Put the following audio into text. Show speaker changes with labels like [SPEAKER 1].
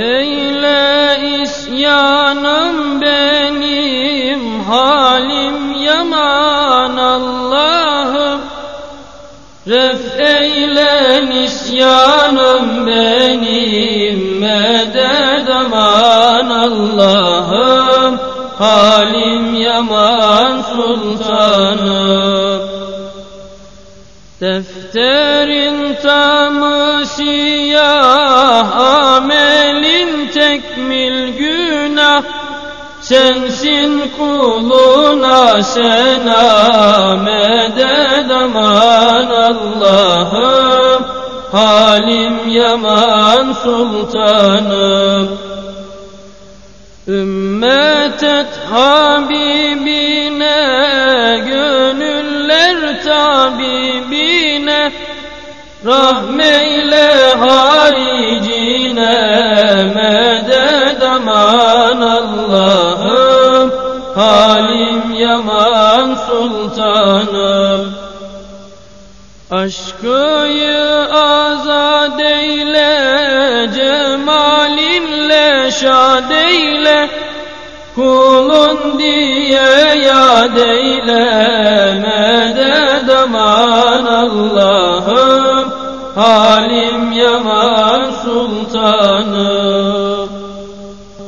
[SPEAKER 1] Refeyle isyanım benim halim yaman Allah'ım. Refeyle isyanım benim medet aman Allah'ım. Halim yaman sultanım Defterin tamı siyah Amelin tekmil günah. Sensin kuluna sena Medet aman Allah'ım. Halim yaman sultanım. Ümmet et Habibine Rahmeyle haricine Medet aman Allah'ım. Halim yaman sultanım. Aşkıyı azad eyle Cemalinle şad eyle. Kulun diye yad eyle Halim yaman sultanım